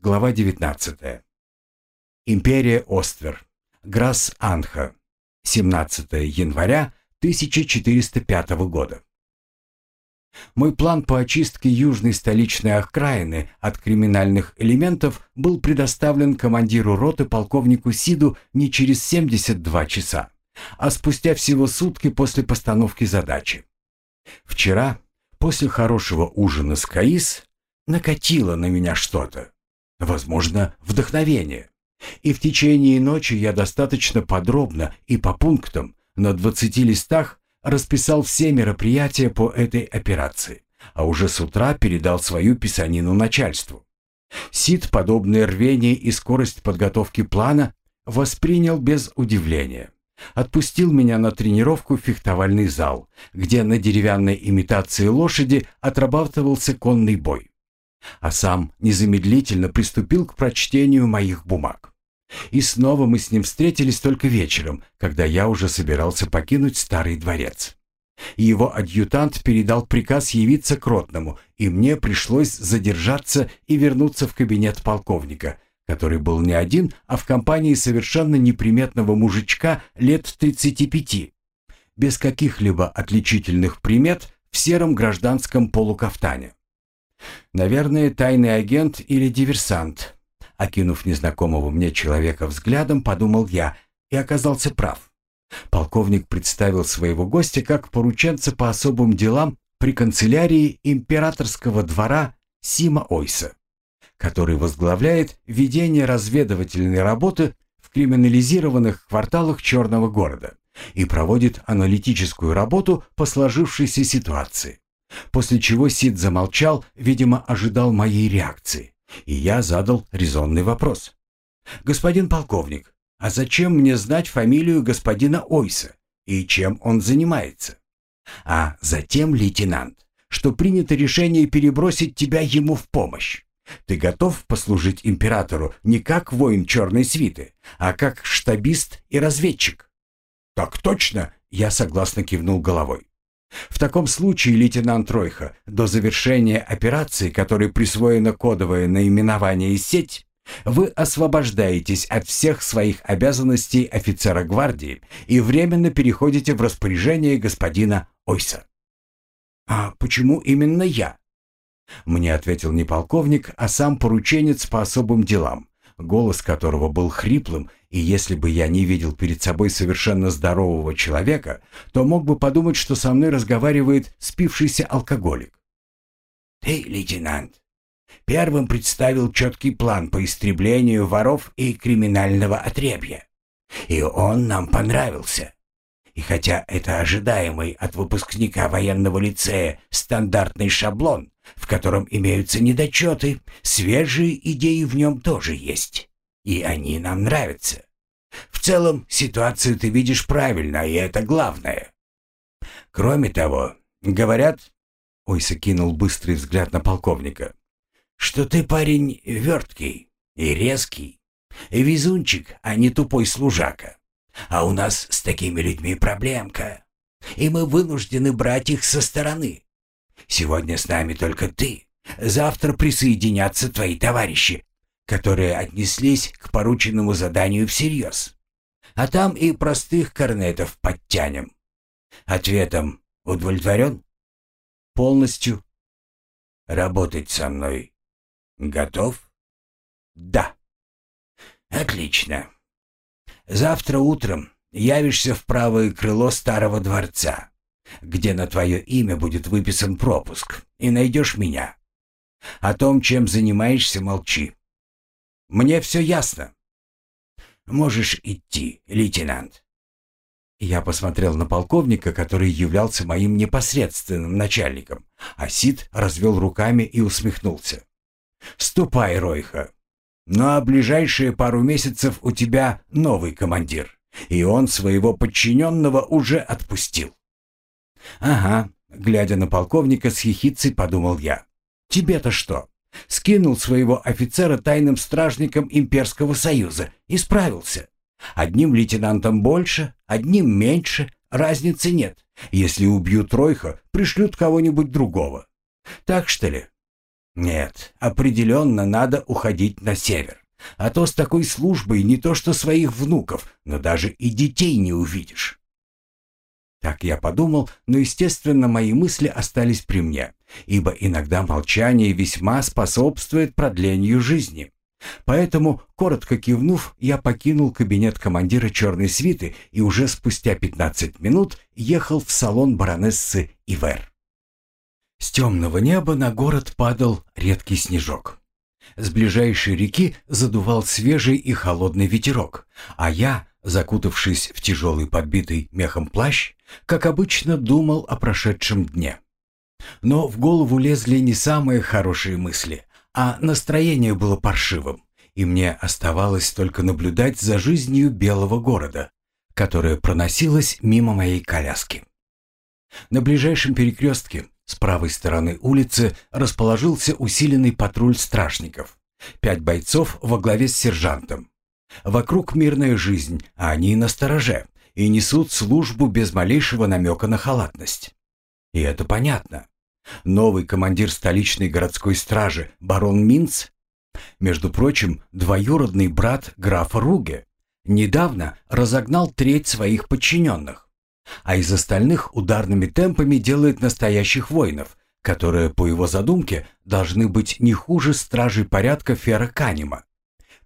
Глава 19. Империя Оствер. Грасс-Анха. 17 января 1405 года. Мой план по очистке южной столичной окраины от криминальных элементов был предоставлен командиру роты полковнику Сиду не через 72 часа, а спустя всего сутки после постановки задачи. Вчера, после хорошего ужина с Каис, накатило на меня что-то. Возможно, вдохновение. И в течение ночи я достаточно подробно и по пунктам на 20 листах расписал все мероприятия по этой операции, а уже с утра передал свою писанину начальству. Сид подобное рвение и скорость подготовки плана воспринял без удивления. Отпустил меня на тренировку в фехтовальный зал, где на деревянной имитации лошади отрабатывался конный бой. А сам незамедлительно приступил к прочтению моих бумаг. И снова мы с ним встретились только вечером, когда я уже собирался покинуть старый дворец. Его адъютант передал приказ явиться к Ротному, и мне пришлось задержаться и вернуться в кабинет полковника, который был не один, а в компании совершенно неприметного мужичка лет 35, без каких-либо отличительных примет в сером гражданском полукафтане. Наверное, тайный агент или диверсант, Окинув незнакомого мне человека взглядом, подумал я и оказался прав. Полковник представил своего гостя как порученца по особым делам при канцелярии императорского двора Сима Ойса, который возглавляет ведение разведывательной работы в криминализированных кварталах Черного города и проводит аналитическую работу по сложившейся ситуации. После чего Сид замолчал, видимо, ожидал моей реакции. И я задал резонный вопрос. «Господин полковник, а зачем мне знать фамилию господина Ойса и чем он занимается?» «А затем, лейтенант, что принято решение перебросить тебя ему в помощь. Ты готов послужить императору не как воин черной свиты, а как штабист и разведчик?» «Так точно!» — я согласно кивнул головой. В таком случае, лейтенант Ройха, до завершения операции, которой присвоено кодовое наименование «Сеть», вы освобождаетесь от всех своих обязанностей офицера гвардии и временно переходите в распоряжение господина Ойса. «А почему именно я?» Мне ответил не полковник, а сам порученец по особым делам, голос которого был хриплым, и если бы я не видел перед собой совершенно здорового человека, то мог бы подумать, что со мной разговаривает спившийся алкоголик. «Ты, лейтенант, первым представил четкий план по истреблению воров и криминального отребья. И он нам понравился. И хотя это ожидаемый от выпускника военного лицея стандартный шаблон, в котором имеются недочеты, свежие идеи в нем тоже есть. И они нам нравятся. В целом, ситуацию ты видишь правильно, и это главное. Кроме того, говорят, Ойса кинул быстрый взгляд на полковника, что ты парень верткий и резкий, и везунчик, а не тупой служака. А у нас с такими людьми проблемка, и мы вынуждены брать их со стороны. Сегодня с нами только ты. Завтра присоединятся твои товарищи, которые отнеслись к порученному заданию всерьез. А там и простых корнетов подтянем. Ответом удовлетворен? Полностью. Работать со мной готов? Да. Отлично. Завтра утром явишься в правое крыло старого дворца где на твое имя будет выписан пропуск, и найдешь меня. О том, чем занимаешься, молчи. Мне все ясно. Можешь идти, лейтенант. Я посмотрел на полковника, который являлся моим непосредственным начальником, а Сид развел руками и усмехнулся. «Ступай, Ройха. Ну а ближайшие пару месяцев у тебя новый командир, и он своего подчиненного уже отпустил. «Ага», — глядя на полковника с хихицей, подумал я. «Тебе-то что?» Скинул своего офицера тайным стражником Имперского Союза и справился. Одним лейтенантом больше, одним меньше, разницы нет. Если убьют Ройха, пришлют кого-нибудь другого. Так что ли? Нет, определенно надо уходить на север. А то с такой службой не то что своих внуков, но даже и детей не увидишь. Так я подумал, но, естественно, мои мысли остались при мне, ибо иногда молчание весьма способствует продлению жизни. Поэтому, коротко кивнув, я покинул кабинет командира черной свиты и уже спустя 15 минут ехал в салон баронессы Ивер. С темного неба на город падал редкий снежок. С ближайшей реки задувал свежий и холодный ветерок, а я, закутавшись в тяжелый подбитый мехом плащ, как обычно думал о прошедшем дне. Но в голову лезли не самые хорошие мысли, а настроение было паршивым, и мне оставалось только наблюдать за жизнью белого города, которая проносилась мимо моей коляски. На ближайшем перекрестке с правой стороны улицы расположился усиленный патруль стражников. Пять бойцов во главе с сержантом. Вокруг мирная жизнь, а они на стороже и несут службу без малейшего намека на халатность. И это понятно. Новый командир столичной городской стражи, барон Минц, между прочим, двоюродный брат графа Руге, недавно разогнал треть своих подчиненных, а из остальных ударными темпами делает настоящих воинов, которые, по его задумке, должны быть не хуже стражей порядка Фера Канема,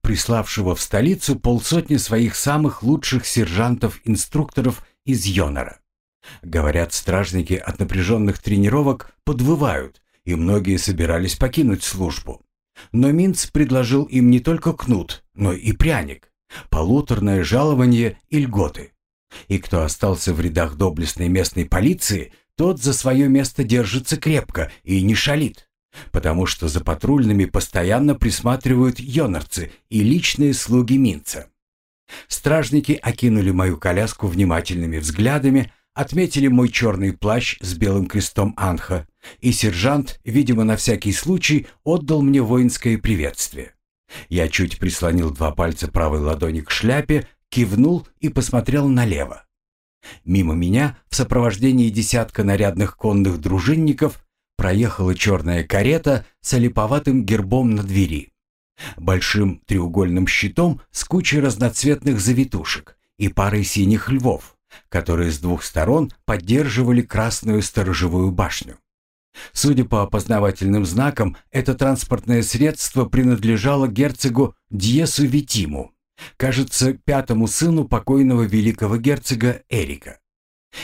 приславшего в столицу полсотни своих самых лучших сержантов-инструкторов из Йонора. Говорят, стражники от напряженных тренировок подвывают, и многие собирались покинуть службу. Но Минц предложил им не только кнут, но и пряник, полуторное жалование и льготы. И кто остался в рядах доблестной местной полиции, тот за свое место держится крепко и не шалит, потому что за патрульными постоянно присматривают йонарцы и личные слуги Минца. Стражники окинули мою коляску внимательными взглядами, отметили мой черный плащ с белым крестом Анха, и сержант, видимо, на всякий случай, отдал мне воинское приветствие. Я чуть прислонил два пальца правой ладони к шляпе, кивнул и посмотрел налево. Мимо меня, в сопровождении десятка нарядных конных дружинников, проехала черная карета с олиповатым гербом на двери, большим треугольным щитом с кучей разноцветных завитушек и парой синих львов, которые с двух сторон поддерживали красную сторожевую башню. Судя по опознавательным знакам, это транспортное средство принадлежало герцогу Дьесу Витиму, кажется, пятому сыну покойного великого герцога Эрика.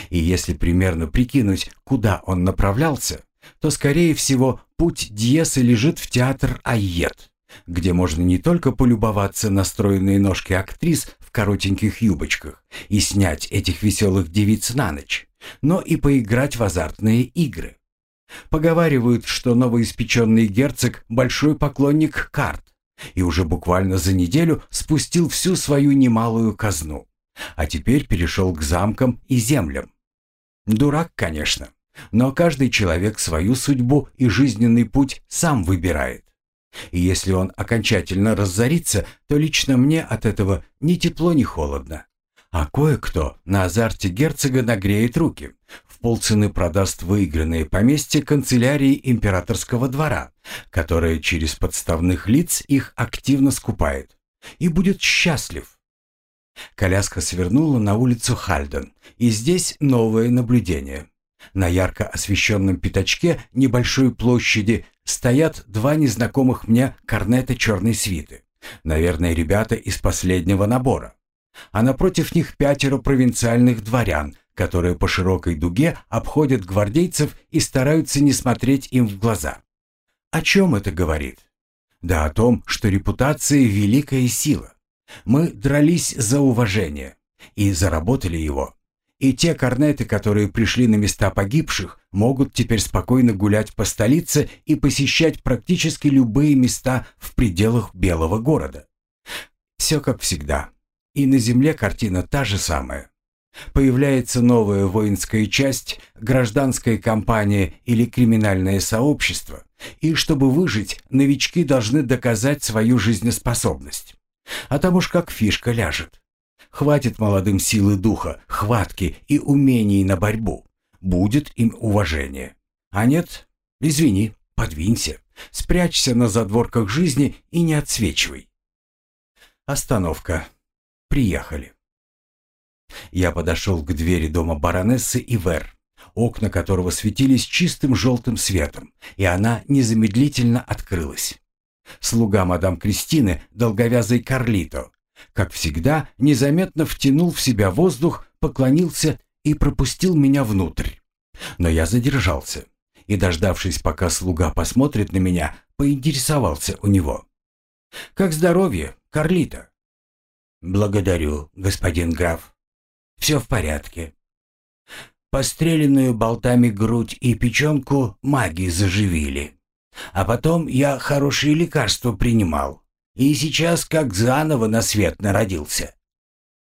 И если примерно прикинуть, куда он направлялся, то, скорее всего, путь Дьеса лежит в театр Айет, где можно не только полюбоваться на стройные ножки актрис в коротеньких юбочках и снять этих веселых девиц на ночь, но и поиграть в азартные игры. Поговаривают, что новоиспеченный герцог – большой поклонник карт и уже буквально за неделю спустил всю свою немалую казну, а теперь перешел к замкам и землям. Дурак, конечно, но каждый человек свою судьбу и жизненный путь сам выбирает. И если он окончательно разорится, то лично мне от этого ни тепло, ни холодно. А кое-кто на азарте герцога нагреет руки, в полцены продаст выигранные поместья канцелярии императорского двора, которая через подставных лиц их активно скупает, и будет счастлив. Коляска свернула на улицу Хальден, и здесь новое наблюдение. На ярко освещенном пятачке небольшой площади стоят два незнакомых мне корнета черной свиты. Наверное, ребята из последнего набора. А напротив них пятеро провинциальных дворян, которые по широкой дуге обходят гвардейцев и стараются не смотреть им в глаза. О чем это говорит? Да о том, что репутация – великая сила. Мы дрались за уважение и заработали его. И те корнеты, которые пришли на места погибших, могут теперь спокойно гулять по столице и посещать практически любые места в пределах Белого города. Все как всегда. И на земле картина та же самая. Появляется новая воинская часть, гражданская компания или криминальное сообщество, и чтобы выжить, новички должны доказать свою жизнеспособность. А там уж как фишка ляжет. Хватит молодым силы духа, хватки и умений на борьбу. Будет им уважение. А нет, извини, подвинься, спрячься на задворках жизни и не отсвечивай. Остановка. Приехали. Я подошел к двери дома баронессы Ивер, окна которого светились чистым желтым светом, и она незамедлительно открылась. Слуга мадам Кристины, долговязый Карлито, как всегда, незаметно втянул в себя воздух, поклонился и пропустил меня внутрь. Но я задержался и, дождавшись, пока слуга посмотрит на меня, поинтересовался у него. «Как здоровье, Карлита?» «Благодарю, господин граф. Все в порядке. Постреленную болтами грудь и печенку маги заживили. А потом я хорошие лекарства принимал. И сейчас как заново на свет народился».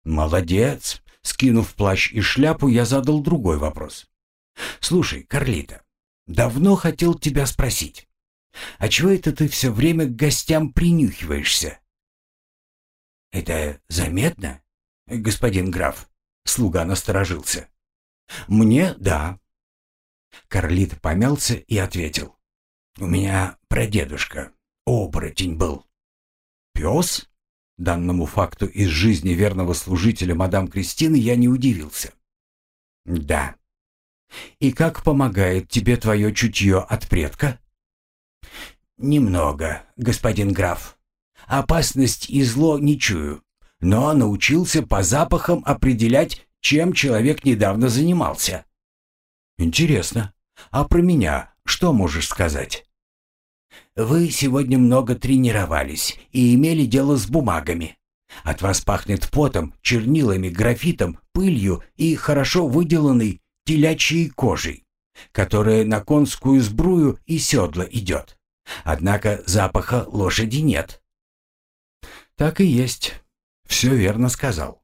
«Молодец!» Скинув плащ и шляпу, я задал другой вопрос. «Слушай, Карлита, давно хотел тебя спросить. А чего это ты все время к гостям принюхиваешься?» «Это заметно, господин граф?» Слуга насторожился. «Мне — да». Карлит помялся и ответил. «У меня прадедушка, оборотень был». «Пес?» Данному факту из жизни верного служителя мадам Кристины я не удивился. «Да». «И как помогает тебе твое чутье от предка?» «Немного, господин граф. Опасность и зло не чую, но научился по запахам определять, чем человек недавно занимался». «Интересно. А про меня что можешь сказать?» Вы сегодня много тренировались и имели дело с бумагами. От вас пахнет потом, чернилами, графитом, пылью и хорошо выделанной телячьей кожей, которая на конскую сбрую и седла идет. Однако запаха лошади нет. Так и есть. Все верно сказал.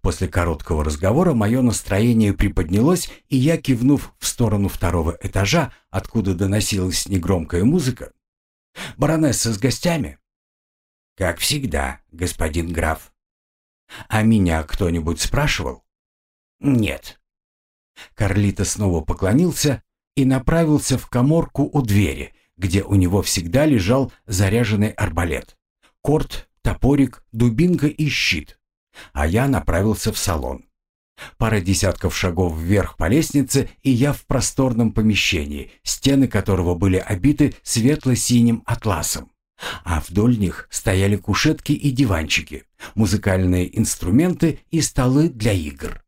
После короткого разговора мое настроение приподнялось, и я, кивнув в сторону второго этажа, откуда доносилась негромкая музыка, Баронесса с гостями?» «Как всегда, господин граф». «А меня кто-нибудь спрашивал?» «Нет». Карлито снова поклонился и направился в коморку у двери, где у него всегда лежал заряженный арбалет. Корт, топорик, дубинка и щит. А я направился в салон. Пара десятков шагов вверх по лестнице, и я в просторном помещении, стены которого были обиты светло-синим атласом. А вдоль них стояли кушетки и диванчики, музыкальные инструменты и столы для игр.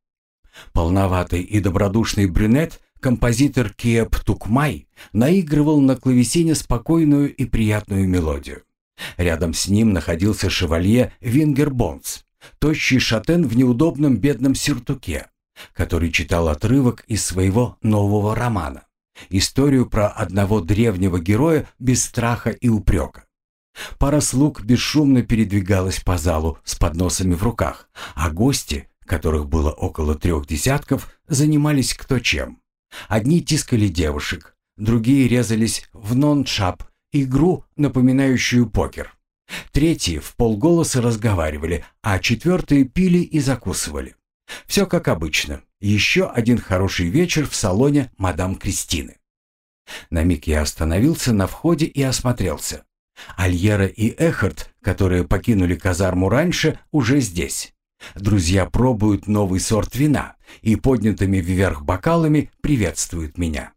Полноватый и добродушный брюнет, композитор Киеп Тукмай, наигрывал на клавесине спокойную и приятную мелодию. Рядом с ним находился шевалье Вингер Бонс, Тощий шатен в неудобном бедном сюртуке, который читал отрывок из своего нового романа. Историю про одного древнего героя без страха и упрека. Пара слуг бесшумно передвигалась по залу с подносами в руках, а гости, которых было около трех десятков, занимались кто чем. Одни тискали девушек, другие резались в нон-шап, игру, напоминающую покер. Третьи в полголоса разговаривали, а четвертые пили и закусывали. Все как обычно. Еще один хороший вечер в салоне мадам Кристины. На миг я остановился на входе и осмотрелся. Альера и Эхард, которые покинули казарму раньше, уже здесь. Друзья пробуют новый сорт вина и поднятыми вверх бокалами приветствуют меня.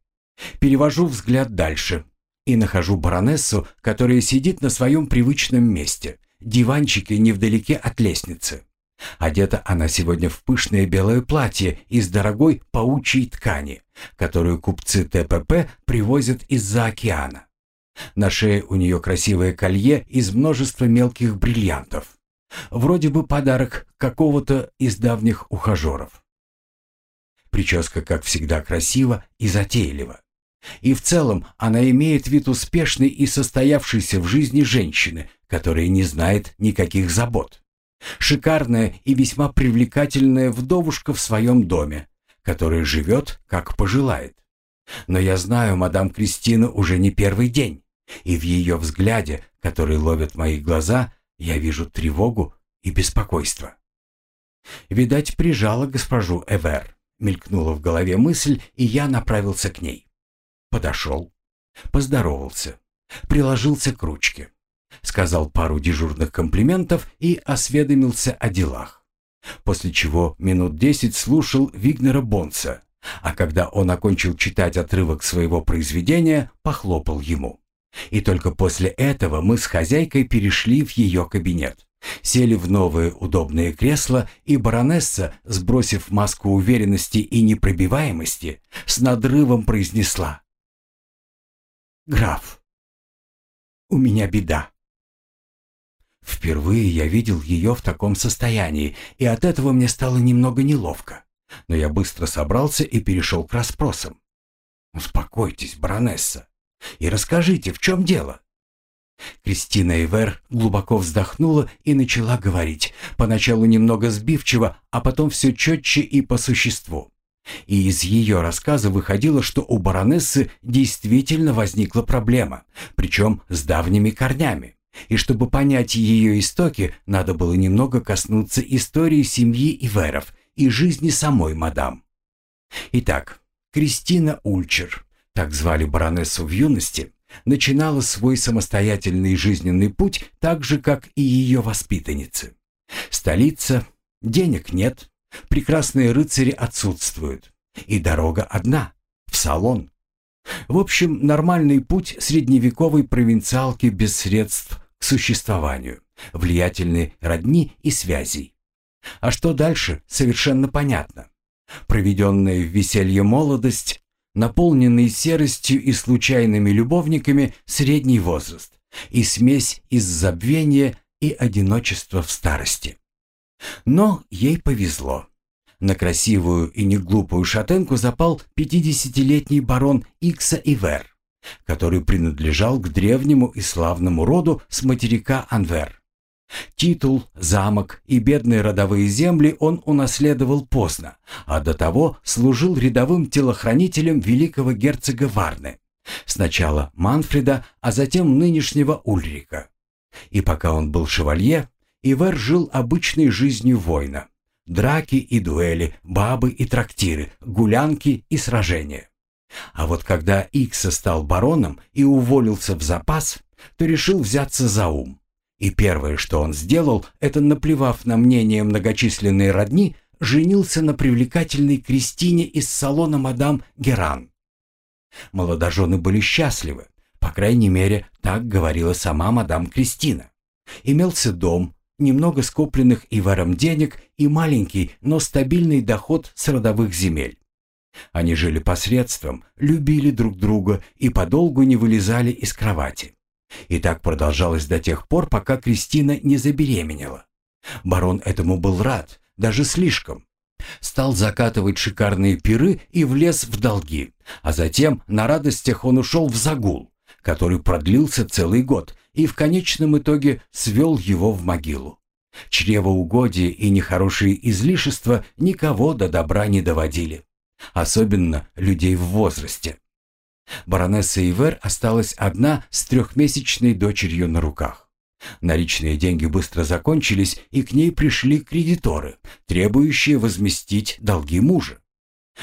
Перевожу взгляд дальше и нахожу баронессу, которая сидит на своем привычном месте, диванчике невдалеке от лестницы. Одета она сегодня в пышное белое платье из дорогой паучьей ткани, которую купцы ТПП привозят из-за океана. На шее у нее красивое колье из множества мелких бриллиантов. Вроде бы подарок какого-то из давних ухажеров. Прическа, как всегда, красива и затейлива. И в целом она имеет вид успешной и состоявшейся в жизни женщины, которая не знает никаких забот. Шикарная и весьма привлекательная вдовушка в своем доме, которая живет, как пожелает. Но я знаю мадам Кристину уже не первый день, и в ее взгляде, который ловит мои глаза, я вижу тревогу и беспокойство. Видать, прижала госпожу Эвер. Мелькнула в голове мысль, и я направился к ней. Подошел. поздоровался, приложился к ручке, сказал пару дежурных комплиментов и осведомился о делах. После чего минут десять слушал Вигнера Бонца, а когда он окончил читать отрывок своего произведения, похлопал ему. И только после этого мы с хозяйкой перешли в ее кабинет. Сели в новые удобные кресла, и баронесса, сбросив маску уверенности и непробиваемости, с надрывом произнесла. «Граф, у меня беда». Впервые я видел ее в таком состоянии, и от этого мне стало немного неловко. Но я быстро собрался и перешел к расспросам. «Успокойтесь, баронесса, и расскажите, в чем дело?» Кристина Ивер глубоко вздохнула и начала говорить, поначалу немного сбивчиво, а потом все четче и по существу. И из ее рассказа выходило, что у баронессы действительно возникла проблема, причем с давними корнями. И чтобы понять ее истоки, надо было немного коснуться истории семьи Иверов и жизни самой мадам. Итак, Кристина Ульчер, так звали баронессу в юности, начинала свой самостоятельный жизненный путь так же, как и ее воспитанницы. Столица, денег нет, прекрасные рыцари отсутствуют, и дорога одна — в салон. В общем, нормальный путь средневековой провинциалки без средств к существованию, влиятельной родни и связей. А что дальше, совершенно понятно. Проведенная в веселье молодость наполненный серостью и случайными любовниками средний возраст и смесь из забвения и одиночества в старости. Но ей повезло. На красивую и неглупую шатенку запал 50-летний барон Икса Ивер, который принадлежал к древнему и славному роду с материка Анвер. Титул, замок и бедные родовые земли он унаследовал поздно, а до того служил рядовым телохранителем великого герцога Варны. Сначала Манфреда, а затем нынешнего Ульрика. И пока он был шевалье, Ивер жил обычной жизнью воина. Драки и дуэли, бабы и трактиры, гулянки и сражения. А вот когда Икса стал бароном и уволился в запас, то решил взяться за ум. И первое, что он сделал, это, наплевав на мнение многочисленной родни, женился на привлекательной Кристине из салона мадам Геран. Молодожены были счастливы, по крайней мере, так говорила сама мадам Кристина. Имелся дом, немного скопленных Иваром денег и маленький, но стабильный доход с родовых земель. Они жили посредством, любили друг друга и подолгу не вылезали из кровати. И так продолжалось до тех пор, пока Кристина не забеременела. Барон этому был рад, даже слишком. Стал закатывать шикарные пиры и влез в долги, а затем на радостях он ушел в загул, который продлился целый год и в конечном итоге свел его в могилу. Чревоугодие и нехорошие излишества никого до добра не доводили, особенно людей в возрасте. Баронесса Ивер осталась одна с трехмесячной дочерью на руках. Наличные деньги быстро закончились, и к ней пришли кредиторы, требующие возместить долги мужа.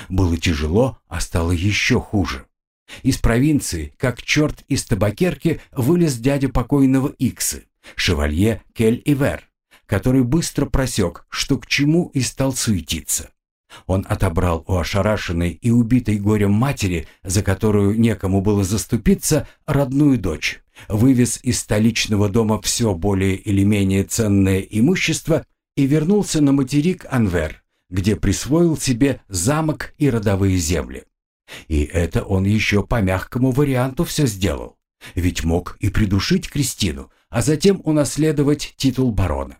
Было тяжело, а стало еще хуже. Из провинции, как черт из табакерки, вылез дядя покойного Иксы, шевалье Кель Ивер, который быстро просек, что к чему и стал суетиться. Он отобрал у ошарашенной и убитой горем матери, за которую некому было заступиться, родную дочь, вывез из столичного дома все более или менее ценное имущество и вернулся на материк Анвер, где присвоил себе замок и родовые земли. И это он еще по мягкому варианту все сделал, ведь мог и придушить Кристину, а затем унаследовать титул барона.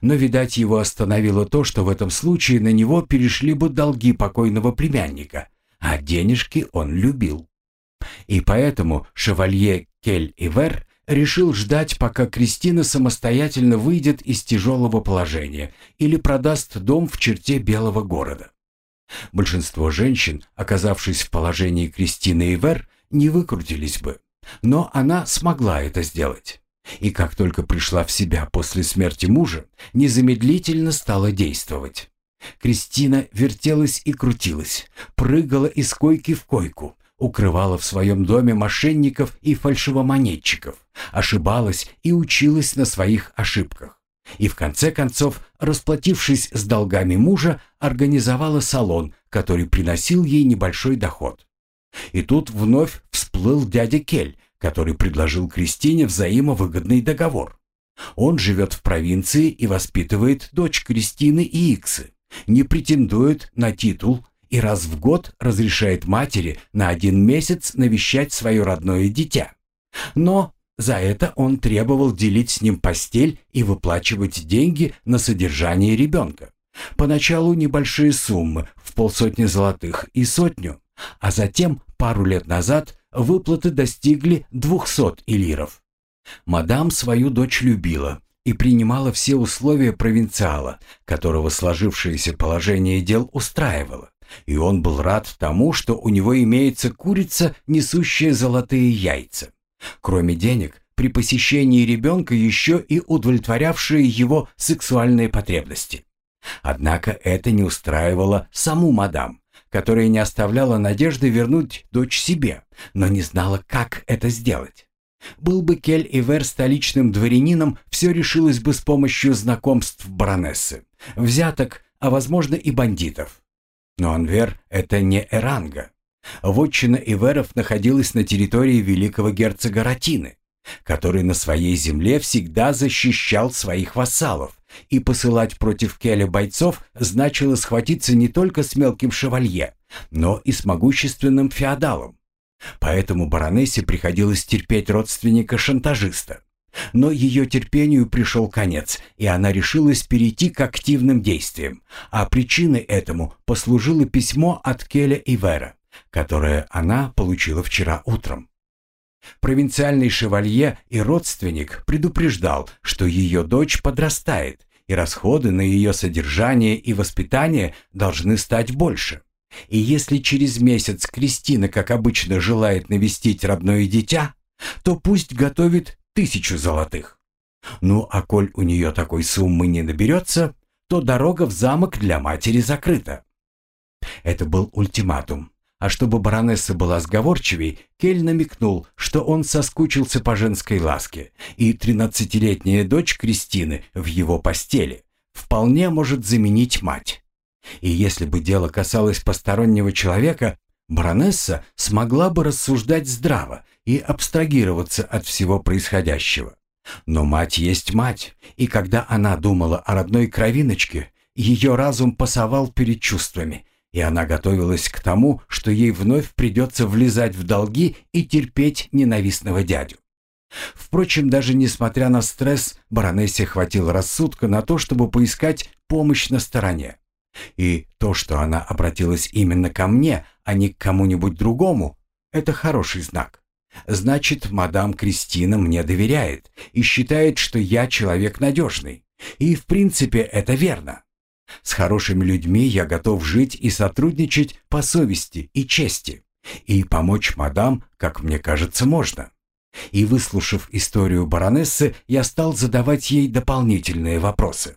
Но, видать, его остановило то, что в этом случае на него перешли бы долги покойного племянника, а денежки он любил. И поэтому шевалье Кель-Ивер решил ждать, пока Кристина самостоятельно выйдет из тяжелого положения или продаст дом в черте Белого города. Большинство женщин, оказавшись в положении Кристины Ивер, не выкрутились бы, но она смогла это сделать. И как только пришла в себя после смерти мужа, незамедлительно стала действовать. Кристина вертелась и крутилась, прыгала из койки в койку, укрывала в своем доме мошенников и фальшивомонетчиков, ошибалась и училась на своих ошибках. И в конце концов, расплатившись с долгами мужа, организовала салон, который приносил ей небольшой доход. И тут вновь всплыл дядя Кель, который предложил Кристине взаимовыгодный договор. Он живет в провинции и воспитывает дочь Кристины и Иксы, не претендует на титул и раз в год разрешает матери на один месяц навещать свое родное дитя. Но за это он требовал делить с ним постель и выплачивать деньги на содержание ребенка. Поначалу небольшие суммы в полсотни золотых и сотню, а затем, пару лет назад, выплаты достигли 200 илиров. Мадам свою дочь любила и принимала все условия провинциала, которого сложившееся положение дел устраивало. И он был рад тому, что у него имеется курица, несущая золотые яйца. Кроме денег, при посещении ребенка еще и удовлетворявшие его сексуальные потребности. Однако это не устраивало саму мадам, которая не оставляла надежды вернуть дочь себе, но не знала, как это сделать. Был бы Кель Ивер столичным дворянином, все решилось бы с помощью знакомств баронессы, взяток, а возможно и бандитов. Но Анвер — это не Эранга. Вотчина Иверов находилась на территории великого герцога Ратины, который на своей земле всегда защищал своих вассалов, и посылать против Келя бойцов значило схватиться не только с мелким шевалье, но и с могущественным феодалом. Поэтому баронессе приходилось терпеть родственника-шантажиста. Но ее терпению пришел конец, и она решилась перейти к активным действиям, а причиной этому послужило письмо от Келя Ивера, которое она получила вчера утром. Провинциальный шевалье и родственник предупреждал, что ее дочь подрастает, и расходы на ее содержание и воспитание должны стать больше. И если через месяц Кристина, как обычно, желает навестить родное дитя, то пусть готовит тысячу золотых. Ну, а коль у нее такой суммы не наберется, то дорога в замок для матери закрыта. Это был ультиматум. А чтобы баронесса была сговорчивей, Кель намекнул, что он соскучился по женской ласке, и тринадцатилетняя дочь Кристины в его постели вполне может заменить мать. И если бы дело касалось постороннего человека, баронесса смогла бы рассуждать здраво и абстрагироваться от всего происходящего. Но мать есть мать, и когда она думала о родной кровиночке, ее разум пасовал перед чувствами, и она готовилась к тому, что ей вновь придется влезать в долги и терпеть ненавистного дядю. Впрочем, даже несмотря на стресс, баронессе хватило рассудка на то, чтобы поискать помощь на стороне. И то, что она обратилась именно ко мне, а не к кому-нибудь другому, это хороший знак. Значит, мадам Кристина мне доверяет и считает, что я человек надежный. И в принципе это верно. С хорошими людьми я готов жить и сотрудничать по совести и чести. И помочь мадам, как мне кажется, можно. И выслушав историю баронессы, я стал задавать ей дополнительные вопросы.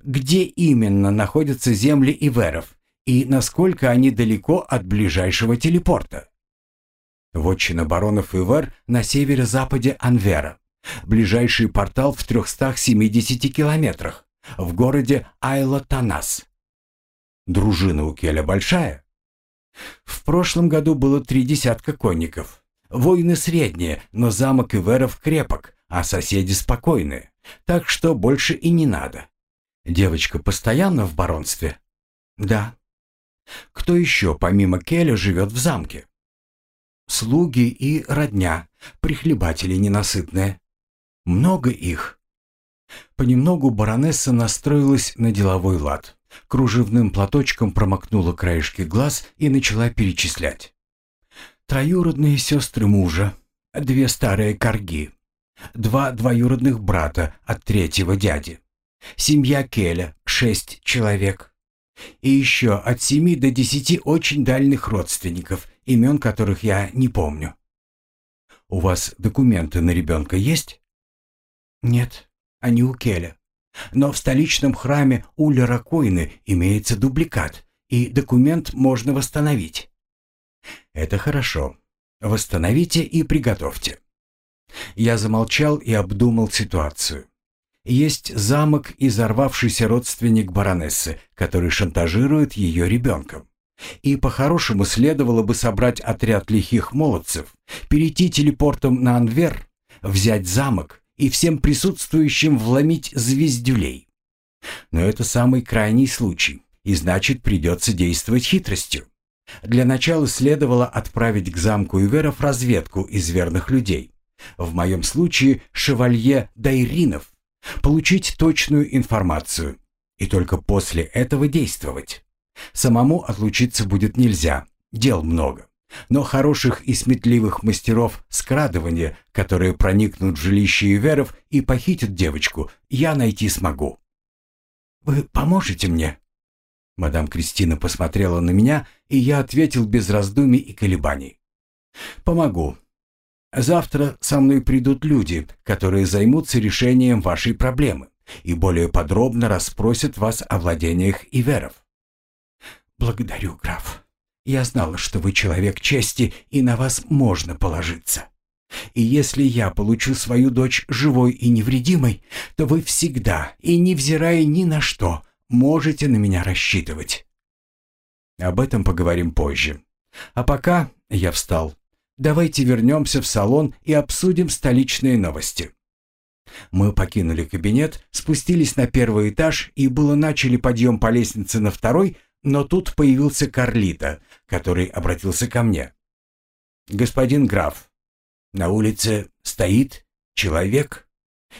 Где именно находятся земли Иверов и насколько они далеко от ближайшего телепорта? Вотчина баронов Ивер на северо-западе Анвера. Ближайший портал в 370 километрах, в городе Айла-Танас. Дружина у Келя большая? В прошлом году было три десятка конников. Войны средние, но замок Иверов крепок, а соседи спокойные, так что больше и не надо. Девочка постоянно в баронстве? Да. Кто еще помимо Келя живет в замке? Слуги и родня, прихлебатели ненасытные. Много их. Понемногу баронесса настроилась на деловой лад. Кружевным платочком промокнула краешки глаз и начала перечислять. Троюродные сестры мужа, две старые корги, два двоюродных брата от третьего дяди, Семья Келя – шесть человек. И еще от семи до десяти очень дальних родственников, имен которых я не помню. У вас документы на ребенка есть? Нет, они у Келя. Но в столичном храме Уля Ракойны имеется дубликат, и документ можно восстановить. Это хорошо. Восстановите и приготовьте. Я замолчал и обдумал ситуацию. Есть замок и взорвавшийся родственник баронессы, который шантажирует ее ребенком. И по-хорошему следовало бы собрать отряд лихих молодцев, перейти телепортом на Анвер, взять замок и всем присутствующим вломить звездюлей. Но это самый крайний случай, и значит придется действовать хитростью. Для начала следовало отправить к замку Иверов разведку из верных людей. В моем случае шевалье Дайринов. Получить точную информацию и только после этого действовать. Самому отлучиться будет нельзя, дел много. Но хороших и сметливых мастеров скрадывания, которые проникнут в жилище Иверов и похитят девочку, я найти смогу. «Вы поможете мне?» Мадам Кристина посмотрела на меня, и я ответил без раздумий и колебаний. «Помогу. Завтра со мной придут люди, которые займутся решением вашей проблемы и более подробно расспросят вас о владениях Иверов. «Благодарю, граф. Я знала, что вы человек чести, и на вас можно положиться. И если я получу свою дочь живой и невредимой, то вы всегда, и невзирая ни на что, можете на меня рассчитывать». Об этом поговорим позже. А пока я встал. Давайте вернемся в салон и обсудим столичные новости. Мы покинули кабинет, спустились на первый этаж и было начали подъем по лестнице на второй, но тут появился Карлита, который обратился ко мне. «Господин граф, на улице стоит человек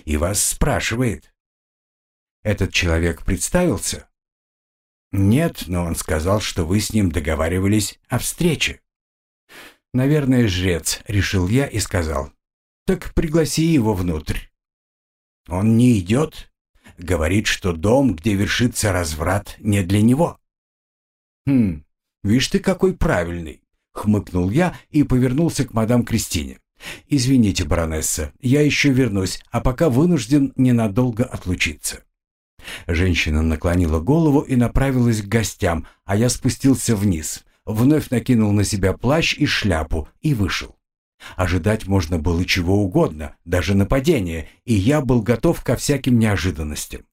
и вас спрашивает». «Этот человек представился?» «Нет, но он сказал, что вы с ним договаривались о встрече». «Наверное, жрец», — решил я и сказал. «Так пригласи его внутрь». «Он не идет?» Говорит, что дом, где вершится разврат, не для него. «Хм, видишь ты какой правильный!» — хмыкнул я и повернулся к мадам Кристине. «Извините, баронесса, я еще вернусь, а пока вынужден ненадолго отлучиться». Женщина наклонила голову и направилась к гостям, а я спустился вниз, вновь накинул на себя плащ и шляпу и вышел. Ожидать можно было чего угодно, даже нападения, и я был готов ко всяким неожиданностям.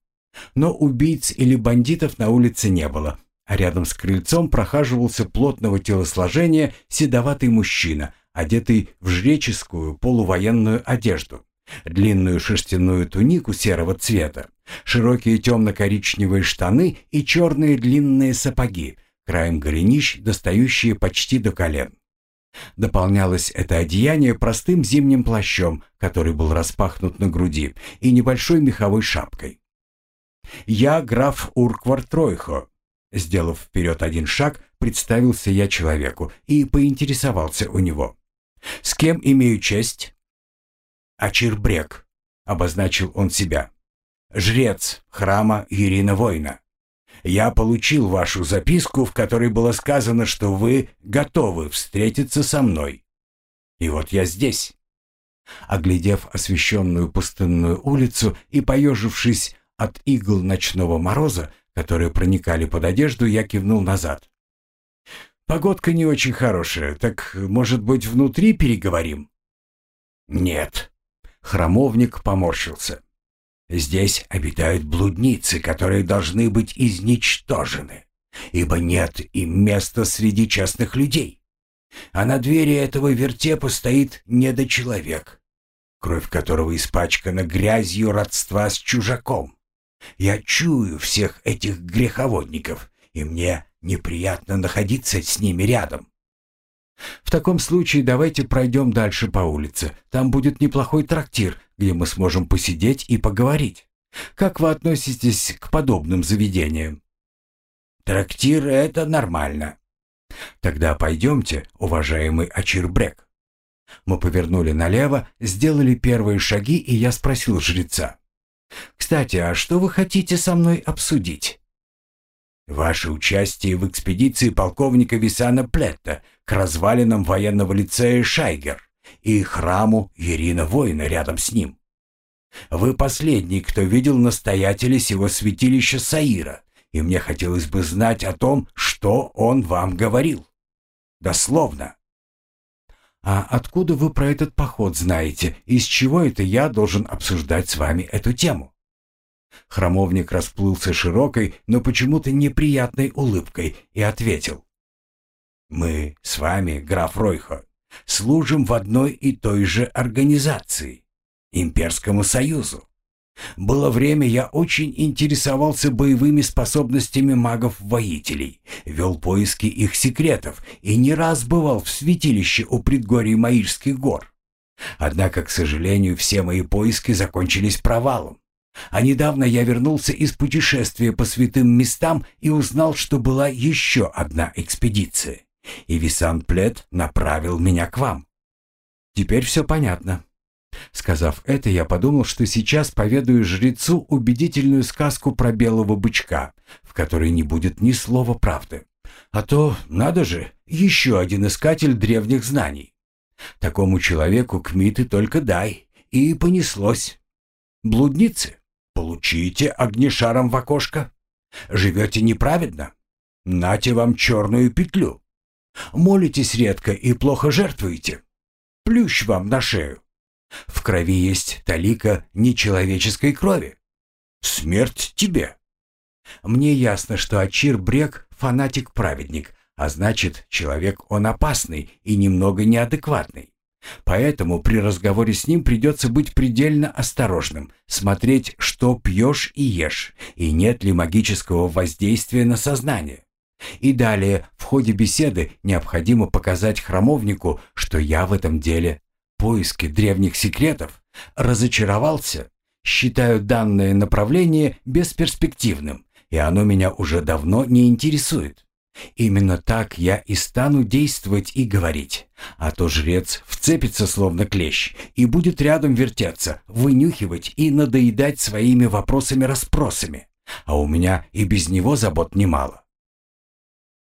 Но убийц или бандитов на улице не было, а рядом с крыльцом прохаживался плотного телосложения седоватый мужчина, одетый в жреческую полувоенную одежду, длинную шерстяную тунику серого цвета, широкие темно-коричневые штаны и черные длинные сапоги, краем голенищ, достающие почти до колен. Дополнялось это одеяние простым зимним плащом, который был распахнут на груди, и небольшой меховой шапкой. «Я граф Урквар Тройхо», Сделав вперед один шаг, представился я человеку и поинтересовался у него. «С кем имею честь?» «Ачирбрек», — обозначил он себя. «Жрец храма Ирина Война. Я получил вашу записку, в которой было сказано, что вы готовы встретиться со мной. И вот я здесь». Оглядев освещенную пустынную улицу и поежившись от игл ночного мороза, которые проникали под одежду, я кивнул назад. «Погодка не очень хорошая, так, может быть, внутри переговорим?» «Нет». Хромовник поморщился. «Здесь обитают блудницы, которые должны быть изничтожены, ибо нет им места среди честных людей. А на двери этого вертепа стоит недочеловек, кровь которого испачкана грязью родства с чужаком. Я чую всех этих греховодников, и мне неприятно находиться с ними рядом. В таком случае давайте пройдем дальше по улице. Там будет неплохой трактир, где мы сможем посидеть и поговорить. Как вы относитесь к подобным заведениям? Трактир — это нормально. Тогда пойдемте, уважаемый Ачирбрек. Мы повернули налево, сделали первые шаги, и я спросил жреца. Кстати, а что вы хотите со мной обсудить? Ваше участие в экспедиции полковника Висана Плетта к развалинам военного лицея Шайгер и храму Ирина Воина рядом с ним. Вы последний, кто видел настоятеля сего святилища Саира, и мне хотелось бы знать о том, что он вам говорил. Дословно. А откуда вы про этот поход знаете? Из чего это я должен обсуждать с вами эту тему? Хромовник расплылся широкой, но почему-то неприятной улыбкой и ответил. «Мы с вами, граф Ройхо, служим в одной и той же организации, Имперскому Союзу. Было время, я очень интересовался боевыми способностями магов-воителей, вел поиски их секретов и не раз бывал в святилище у предгорий Маирских гор. Однако, к сожалению, все мои поиски закончились провалом. А недавно я вернулся из путешествия по святым местам и узнал, что была еще одна экспедиция. И Висан Плет направил меня к вам. Теперь все понятно. Сказав это, я подумал, что сейчас поведаю жрецу убедительную сказку про белого бычка, в которой не будет ни слова правды. А то, надо же, еще один искатель древних знаний. Такому человеку кмиты только дай, и понеслось. Блудницы, получите огнешаром в окошко. Живете неправедно? Нате вам черную петлю. Молитесь редко и плохо жертвуете? Плющ вам на шею. В крови есть талика нечеловеческой крови. Смерть тебе. Мне ясно, что Ачир Брек — фанатик-праведник, а значит, человек он опасный и немного неадекватный. Поэтому при разговоре с ним придется быть предельно осторожным, смотреть, что пьешь и ешь, и нет ли магического воздействия на сознание. И далее, в ходе беседы, необходимо показать храмовнику, что я в этом деле поиске древних секретов разочаровался, считаю данное направление бесперспективным, и оно меня уже давно не интересует. Именно так я и стану действовать и говорить. А то жрец вцепится словно клещ и будет рядом вертеться, вынюхивать и надоедать своими вопросами-расспросами. А у меня и без него забот немало.